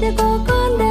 để có con đã